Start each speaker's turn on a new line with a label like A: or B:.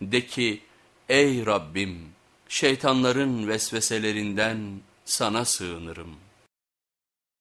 A: De ki ey Rabbim şeytanların vesveselerinden sana sığınırım.''